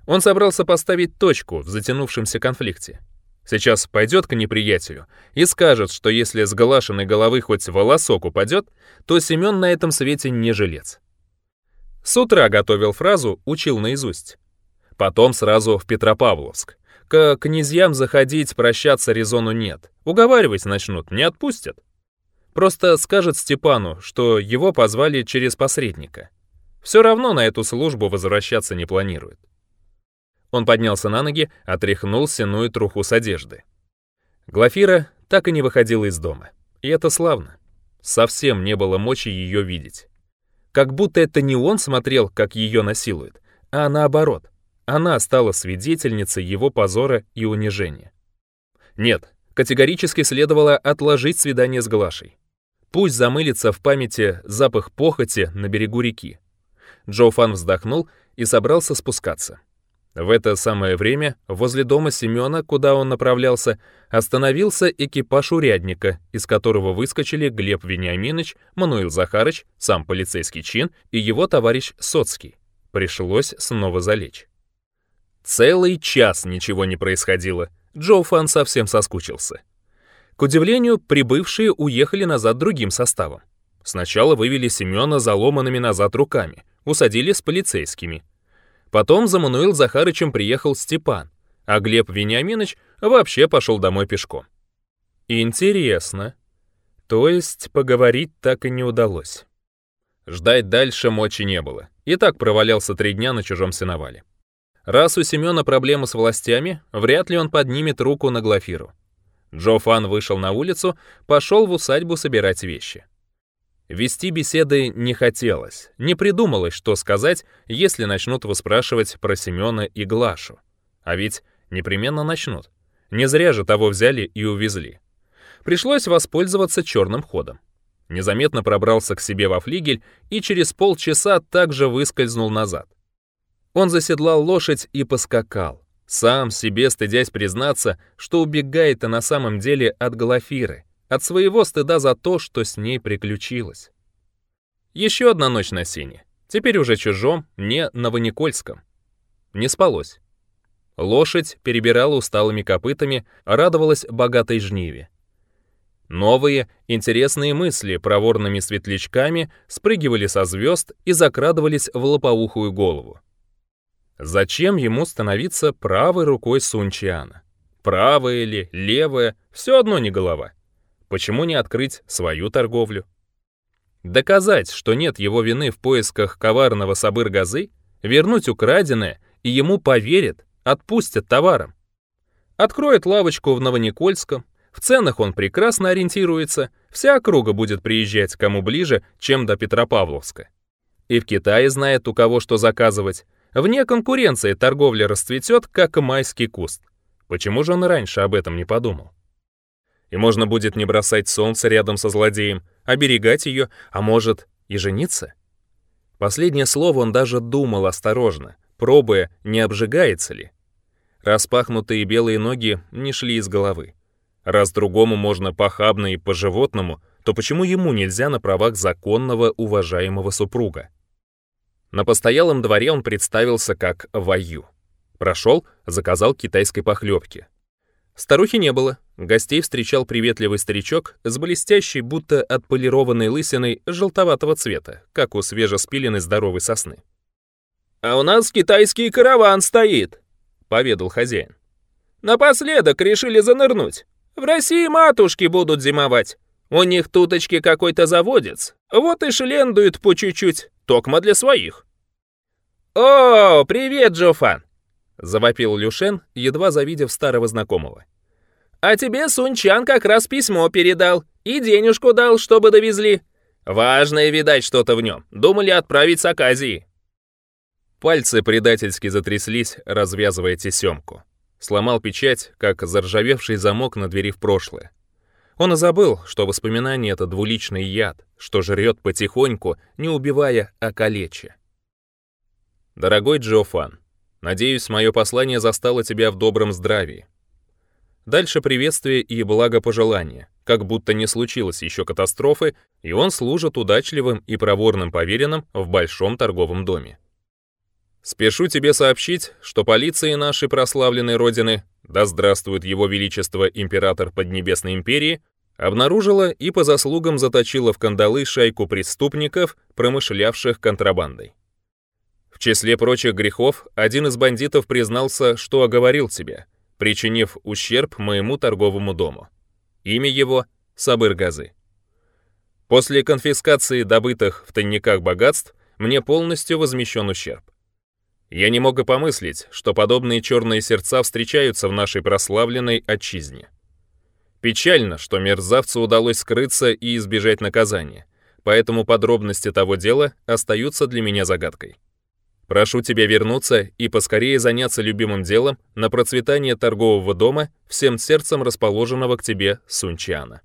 Он собрался поставить точку в затянувшемся конфликте. Сейчас пойдет к неприятелю и скажет, что если с галашиной головы хоть волосок упадет, то Семен на этом свете не жилец. С утра готовил фразу, учил наизусть. Потом сразу в Петропавловск. К князьям заходить, прощаться резону нет. Уговаривать начнут, не отпустят. Просто скажет Степану, что его позвали через посредника. Все равно на эту службу возвращаться не планирует. Он поднялся на ноги, отряхнул сеную труху с одежды. Глафира так и не выходила из дома. И это славно. Совсем не было мочи ее видеть. Как будто это не он смотрел, как ее насилуют, а наоборот. Она стала свидетельницей его позора и унижения. Нет, категорически следовало отложить свидание с Глашей. Пусть замылится в памяти запах похоти на берегу реки. Джо Фан вздохнул и собрался спускаться. В это самое время возле дома Семёна, куда он направлялся, остановился экипаж урядника, из которого выскочили Глеб Вениаминович, Мануил Захарыч, сам полицейский чин и его товарищ Соцкий. Пришлось снова залечь. Целый час ничего не происходило. Джоуфан совсем соскучился. К удивлению, прибывшие уехали назад другим составом. Сначала вывели Семена заломанными назад руками, усадили с полицейскими — Потом за Мануил Захарычем приехал Степан, а Глеб Вениаминович вообще пошел домой пешком. Интересно. То есть поговорить так и не удалось. Ждать дальше мочи не было. И так провалялся три дня на чужом сеновале. Раз у Семена проблемы с властями, вряд ли он поднимет руку на Глафиру. Джо Фан вышел на улицу, пошел в усадьбу собирать вещи. Вести беседы не хотелось, не придумалось, что сказать, если начнут выспрашивать про Семена и Глашу. А ведь непременно начнут. Не зря же того взяли и увезли. Пришлось воспользоваться черным ходом. Незаметно пробрался к себе во флигель и через полчаса также выскользнул назад. Он заседлал лошадь и поскакал, сам себе стыдясь признаться, что убегает-то на самом деле от Глафиры — от своего стыда за то, что с ней приключилось. Еще одна ночь на сине, теперь уже чужом, не новоникольском. Не спалось. Лошадь перебирала усталыми копытами, радовалась богатой жниве. Новые, интересные мысли проворными светлячками спрыгивали со звезд и закрадывались в лопоухую голову. Зачем ему становиться правой рукой Сунчиана? Правая или левая, все одно не голова. Почему не открыть свою торговлю? Доказать, что нет его вины в поисках коварного Сабыр-Газы, вернуть украденное, и ему поверят, отпустят товаром. Откроет лавочку в Новоникольском, в ценах он прекрасно ориентируется, вся округа будет приезжать кому ближе, чем до Петропавловска. И в Китае знает, у кого что заказывать. Вне конкуренции торговля расцветет, как майский куст. Почему же он раньше об этом не подумал? и можно будет не бросать солнце рядом со злодеем, а оберегать ее, а может и жениться. Последнее слово он даже думал осторожно, пробуя, не обжигается ли. Распахнутые белые ноги не шли из головы. Раз другому можно похабно и по-животному, то почему ему нельзя на правах законного уважаемого супруга? На постоялом дворе он представился как Ваю. Прошел, заказал китайской похлебки. Старухи не было, Гостей встречал приветливый старичок с блестящей, будто отполированной лысиной желтоватого цвета, как у свежеспиленной здоровой сосны. «А у нас китайский караван стоит», — поведал хозяин. «Напоследок решили занырнуть. В России матушки будут зимовать. У них туточки какой-то заводец. Вот и шлендуют по чуть-чуть. Токма для своих». «О, привет, Джофан!» — завопил Люшен, едва завидев старого знакомого. А тебе Сунчан как раз письмо передал и денежку дал, чтобы довезли. Важное, видать, что-то в нем. Думали отправить с Аказии». Пальцы предательски затряслись, развязывая тесемку. Сломал печать, как заржавевший замок на двери в прошлое. Он и забыл, что воспоминание — это двуличный яд, что жрет потихоньку, не убивая, а калеча. «Дорогой Джофан, надеюсь, мое послание застало тебя в добром здравии. Дальше приветствие и благопожелания, как будто не случилось еще катастрофы, и он служит удачливым и проворным поверенным в большом торговом доме. Спешу тебе сообщить, что полиции нашей прославленной Родины, да здравствует Его Величество Император Поднебесной Империи, обнаружила и по заслугам заточила в кандалы шайку преступников, промышлявших контрабандой. В числе прочих грехов один из бандитов признался, что оговорил тебя — причинив ущерб моему торговому дому. Имя его – Сабыр-Газы. После конфискации добытых в тайниках богатств мне полностью возмещен ущерб. Я не мог и помыслить, что подобные черные сердца встречаются в нашей прославленной отчизне. Печально, что мерзавцу удалось скрыться и избежать наказания, поэтому подробности того дела остаются для меня загадкой. Прошу тебя вернуться и поскорее заняться любимым делом на процветание торгового дома всем сердцем расположенного к тебе Сунчана.